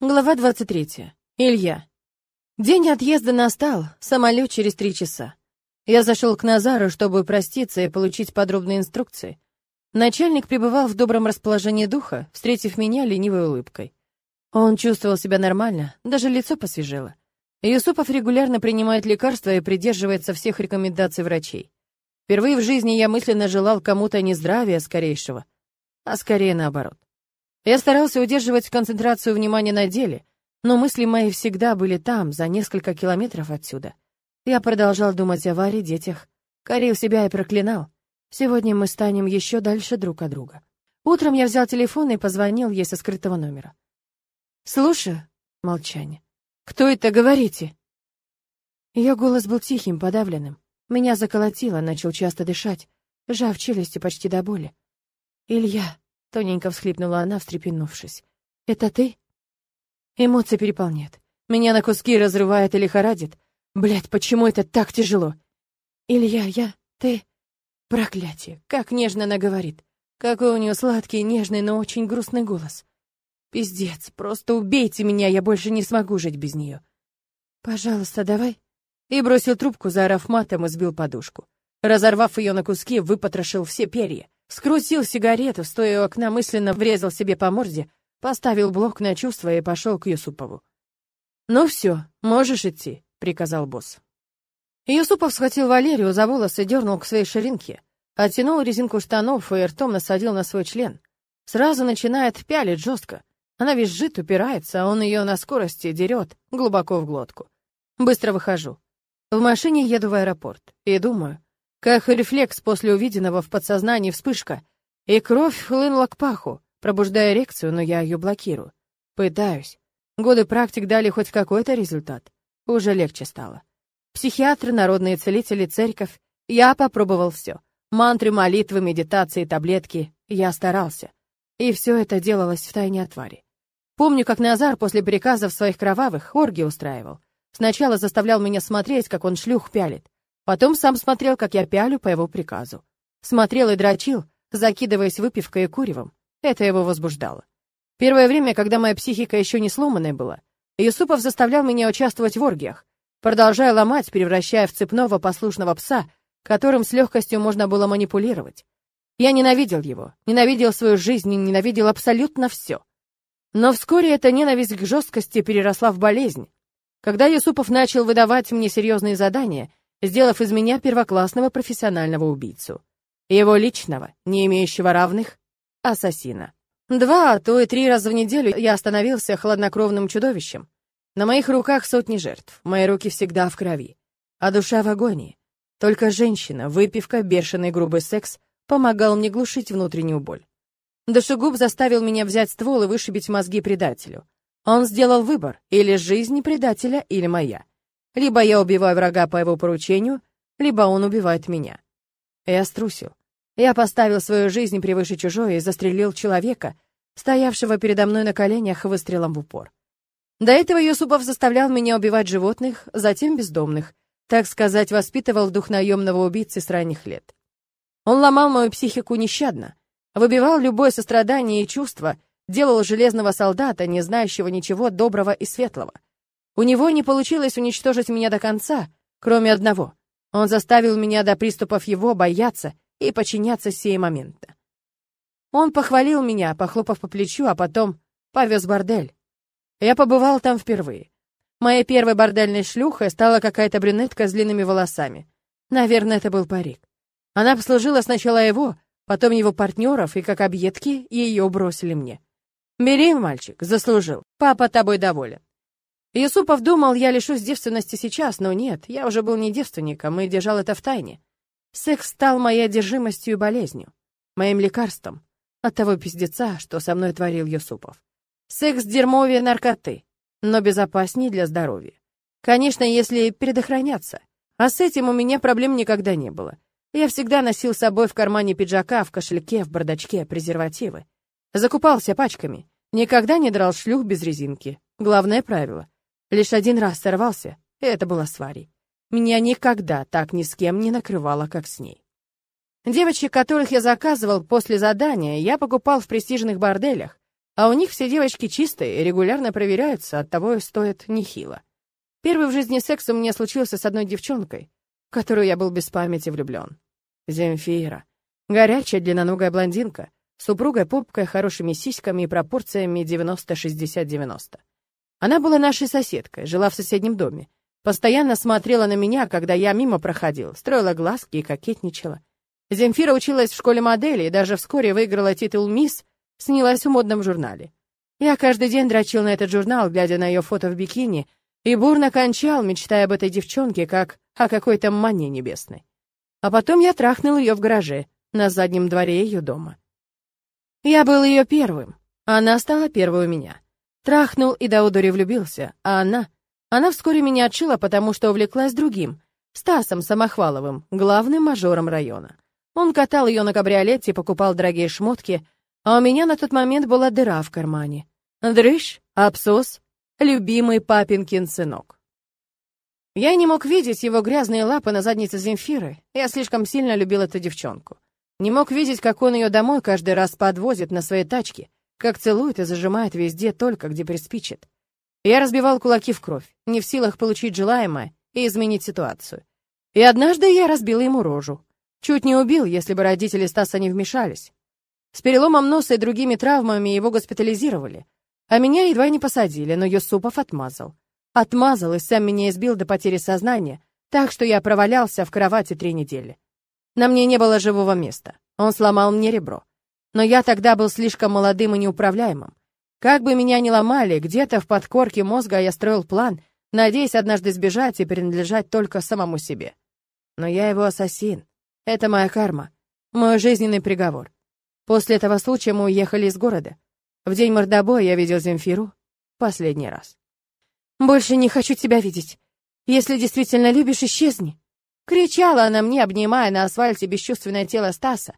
Глава 23. Илья. День отъезда настал, самолет через три часа. Я зашел к Назару, чтобы проститься и получить подробные инструкции. Начальник пребывал в добром расположении духа, встретив меня ленивой улыбкой. Он чувствовал себя нормально, даже лицо посвежело. Юсупов регулярно принимает лекарства и придерживается всех рекомендаций врачей. Впервые в жизни я мысленно желал кому-то не здравия скорейшего, а скорее наоборот. Я старался удерживать концентрацию внимания на деле, но мысли мои всегда были там, за несколько километров отсюда. Я продолжал думать о Варе, детях, корил себя и проклинал. Сегодня мы станем еще дальше друг от друга. Утром я взял телефон и позвонил ей со скрытого номера. «Слушаю». Молчание. «Кто это, говорите?» Ее голос был тихим, подавленным. Меня заколотило, начал часто дышать, сжав челюсти почти до боли. «Илья», Тоненько всхлипнула она, встрепенувшись. «Это ты?» Эмоции переполняют. Меня на куски разрывает и лихорадит. Блядь, почему это так тяжело? Илья, я... Ты... Проклятие! Как нежно она говорит. Какой у нее сладкий, нежный, но очень грустный голос. Пиздец, просто убейте меня, я больше не смогу жить без нее. Пожалуйста, давай. И бросил трубку, заорав матом, и сбил подушку. Разорвав ее на куски, выпотрошил все перья. Скрутил сигарету, стоя у окна, мысленно врезал себе по морде, поставил блок на чувство и пошел к Юсупову. «Ну все, можешь идти», — приказал босс. Юсупов схватил Валерию за волосы, дернул к своей ширинке, оттянул резинку штанов и ртом насадил на свой член. Сразу начинает пялить жестко. Она визжит, упирается, а он ее на скорости дерет глубоко в глотку. Быстро выхожу. В машине еду в аэропорт и думаю, как рефлекс после увиденного в подсознании вспышка, и кровь хлынула к паху, пробуждая эрекцию, но я ее блокирую. Пытаюсь. Годы практик дали хоть какой-то результат. Уже легче стало. Психиатры, народные целители, церковь. Я попробовал все. Мантры, молитвы, медитации, таблетки. Я старался. И все это делалось в тайне от твари. Помню, как Назар после приказов своих кровавых оргии устраивал. Сначала заставлял меня смотреть, как он шлюх пялит. Потом сам смотрел, как я пялю по его приказу. Смотрел и дрочил, закидываясь выпивкой и куревом. Это его возбуждало. Первое время, когда моя психика еще не сломанная была, Юсупов заставлял меня участвовать в оргиях, продолжая ломать, превращая в цепного послушного пса, которым с легкостью можно было манипулировать. Я ненавидел его, ненавидел свою жизнь и ненавидел абсолютно все. Но вскоре эта ненависть к жесткости переросла в болезнь. Когда Юсупов начал выдавать мне серьезные задания, сделав из меня первоклассного профессионального убийцу. Его личного, не имеющего равных, ассасина. Два, а то и три раза в неделю я становился хладнокровным чудовищем. На моих руках сотни жертв, мои руки всегда в крови, а душа в агонии. Только женщина, выпивка, бешеный грубый секс помогал мне глушить внутреннюю боль. Душегуб заставил меня взять ствол и вышибить мозги предателю. Он сделал выбор, или жизнь предателя, или моя. Либо я убиваю врага по его поручению, либо он убивает меня. Я струсил. Я поставил свою жизнь превыше чужой и застрелил человека, стоявшего передо мной на коленях выстрелом в упор. До этого Юсупов заставлял меня убивать животных, затем бездомных, так сказать, воспитывал дух наемного убийцы с ранних лет. Он ломал мою психику нещадно, выбивал любое сострадание и чувство, делал железного солдата, не знающего ничего доброго и светлого — у него не получилось уничтожить меня до конца, кроме одного. Он заставил меня до приступов его бояться и подчиняться сей момента. Он похвалил меня, похлопав по плечу, а потом повез бордель. Я побывал там впервые. Моей первой бордельной шлюхой стала какая-то брюнетка с длинными волосами. Наверное, это был парик. Она обслужила сначала его, потом его партнеров, и как объедки ее бросили мне. «Бери, мальчик, заслужил. Папа тобой доволен». Юсупов думал, я лишусь девственности сейчас, но нет, я уже был не девственником и держал это в тайне. Секс стал моей одержимостью и болезнью, моим лекарством от того пиздеца, что со мной творил Юсупов. Секс дерьмовее наркоты, но безопаснее для здоровья. Конечно, если предохраняться. А с этим у меня проблем никогда не было. Я всегда носил с собой в кармане пиджака, в кошельке, в бардачке презервативы. Закупался пачками. Никогда не драл шлюх без резинки. Главное правило — Лишь один раз сорвался, и это было с Варей. Меня никогда так ни с кем не накрывало, как с ней. Девочек, которых я заказывал после задания, я покупал в престижных борделях, А у них все девочки чистые и регулярно проверяются, оттого и стоят нехило. Первый в жизни секс у меня случился с одной девчонкой, в которую я был без памяти влюблен. Земфира. Горячая длинноногая блондинка, супругой попкой, хорошими сиськами и пропорциями 90-60-90. Она была нашей соседкой, жила в соседнем доме. Постоянно смотрела на меня, когда я мимо проходил, строила глазки и кокетничала. Земфира училась в школе модели и даже вскоре выиграла титул «Мисс», снялась в модном журнале. Я каждый день дрочил на этот журнал, глядя на ее фото в бикини, и бурно кончал, мечтая об этой девчонке, как о какой-то мане небесной. А потом я трахнул ее в гараже, на заднем дворе ее дома. Я был ее первым, она стала первой у меня. Трахнул и до удури влюбился, а она... Она вскоре меня отшила, потому что увлеклась другим, Стасом Самохваловым, главным мажором района. Он катал ее на кабриолете, покупал дорогие шмотки, а у меня на тот момент была дыра в кармане. Дрыщ, абсос, любимый папинкин сынок. Я не мог видеть его грязные лапы на заднице Земфиры. Я слишком сильно любил эту девчонку. Не мог видеть, как он ее домой каждый раз подвозит на своей тачке, как целует и зажимает везде только, где приспичит. Я разбивал кулаки в кровь, не в силах получить желаемое и изменить ситуацию. И однажды я разбил ему рожу. Чуть не убил, если бы родители Стаса не вмешались. С переломом носа и другими травмами его госпитализировали. А меня едва не посадили, но Юсупов отмазал. Отмазал и сам меня избил до потери сознания, так что я провалялся в кровати три недели. На мне не было живого места. Он сломал мне ребро. Но я тогда был слишком молодым и неуправляемым. Как бы меня ни ломали, где-то в подкорке мозга я строил план, надеясь однажды сбежать и принадлежать только самому себе. Но я его ассасин. Это моя карма, мой жизненный приговор. После этого случая мы уехали из города. В день мордобоя я видел Земфиру последний раз. «Больше не хочу тебя видеть. Если действительно любишь, исчезни!» Кричала она мне, обнимая на асфальте бесчувственное тело Стаса.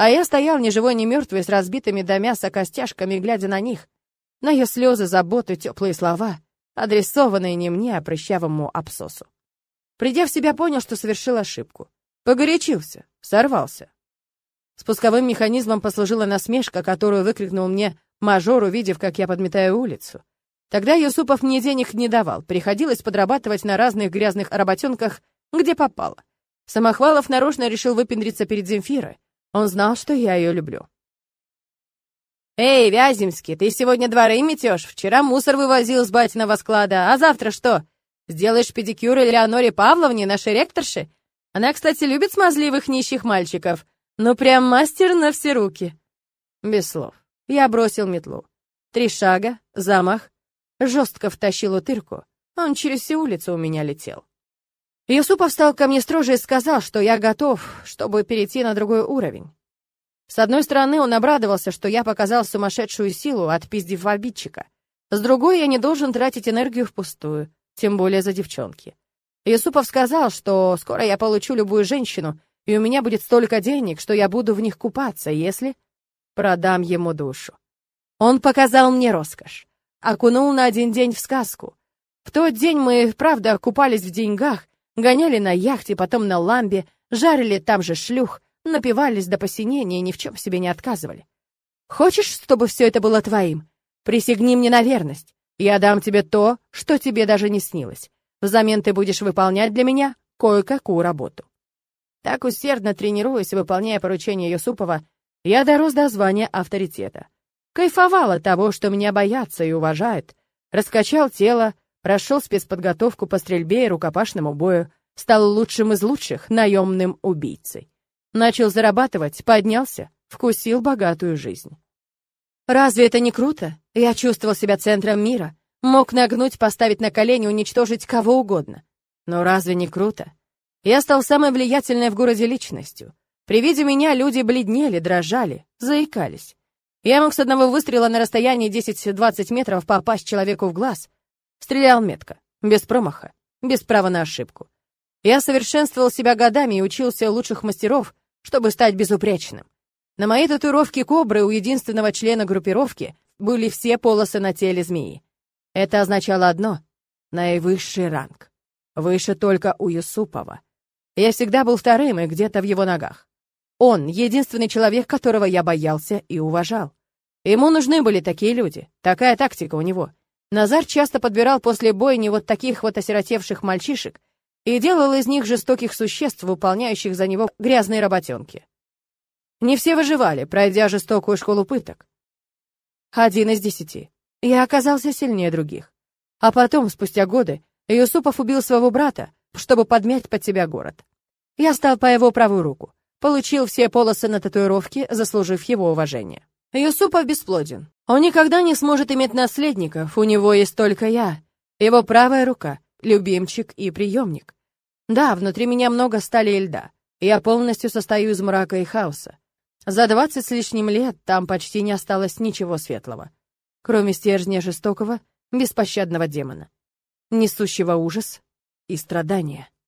А я стоял ни живой, ни мертвый, с разбитыми до мяса костяшками, глядя на них. На ее слезы, заботы, теплые слова, адресованные не мне, а прыщавому абсосу. Придя в себя, понял, что совершил ошибку. Погорячился, сорвался. Спусковым механизмом послужила насмешка, которую выкрикнул мне мажор, увидев, как я подметаю улицу. Тогда Юсупов мне денег не давал, приходилось подрабатывать на разных грязных работенках, где попало. Самохвалов нарочно решил выпендриться перед Земфирой. Он знал, что я ее люблю. «Эй, Вяземский, ты сегодня дворы метешь? Вчера мусор вывозил с батиного склада, а завтра что? Сделаешь педикюр Элеоноре Павловне, нашей ректорше? Она, кстати, любит смазливых нищих мальчиков. Ну, прям мастер на все руки. Без слов. Я бросил метлу. Три шага, замах. Жестко втащил утырку. Он через всю улицу у меня летел. Юсупов стал ко мне строже и сказал, что я готов, чтобы перейти на другой уровень. С одной стороны, он обрадовался, что я показал сумасшедшую силу, отпиздив обидчика. С другой, я не должен тратить энергию впустую, тем более за девчонки. Юсупов сказал, что скоро я получу любую женщину, и у меня будет столько денег, что я буду в них купаться, если продам ему душу. Он показал мне роскошь. Окунул на один день в сказку. В тот день мы, правда, купались в деньгах, гоняли на яхте, потом на ламбе, жарили там же шлюх, напивались до посинения и ни в чем себе не отказывали. Хочешь, чтобы все это было твоим? Присягни мне на верность. Я дам тебе то, что тебе даже не снилось. Взамен ты будешь выполнять для меня кое-какую работу. Так усердно тренируясь, выполняя поручения Юсупова, я дорос до звания авторитета. Кайфовал от того, что меня боятся и уважают. Раскачал тело, прошел спецподготовку по стрельбе и рукопашному бою, стал лучшим из лучших наемным убийцей. Начал зарабатывать, поднялся, вкусил богатую жизнь. Разве это не круто? Я чувствовал себя центром мира, Мог нагнуть, поставить на колени, уничтожить кого угодно. Но разве не круто? Я стал самой влиятельной в городе личностью. При виде меня люди бледнели, дрожали, заикались. Я мог с одного выстрела на расстоянии 10-20 метров попасть человеку в глаз. Стрелял метко, без промаха, без права на ошибку. Я совершенствовал себя годами и учился у лучших мастеров, чтобы стать безупречным. На моей татуировке кобры у единственного члена группировки были все полосы на теле змеи. Это означало одно — наивысший ранг. Выше только у Юсупова. Я всегда был вторым и где-то в его ногах. Он — единственный человек, которого я боялся и уважал. Ему нужны были такие люди, такая тактика у него. Назар часто подбирал после бойни вот таких вот осиротевших мальчишек и делал из них жестоких существ, выполняющих за него грязные работенки. Не все выживали, пройдя жестокую школу пыток. Один из десяти. Я оказался сильнее других. А потом, спустя годы, Юсупов убил своего брата, чтобы подмять под себя город. Я стал по его правую руку, получил все полосы на татуировке, заслужив его уважение. Юсупов бесплоден. Он никогда не сможет иметь наследников, у него есть только я. Его правая рука, любимчик и приемник. Да, внутри меня много стали и льда. Я полностью состою из мрака и хаоса. За двадцать с лишним лет там почти не осталось ничего светлого, кроме стержня жестокого, беспощадного демона, несущего ужас и страдания.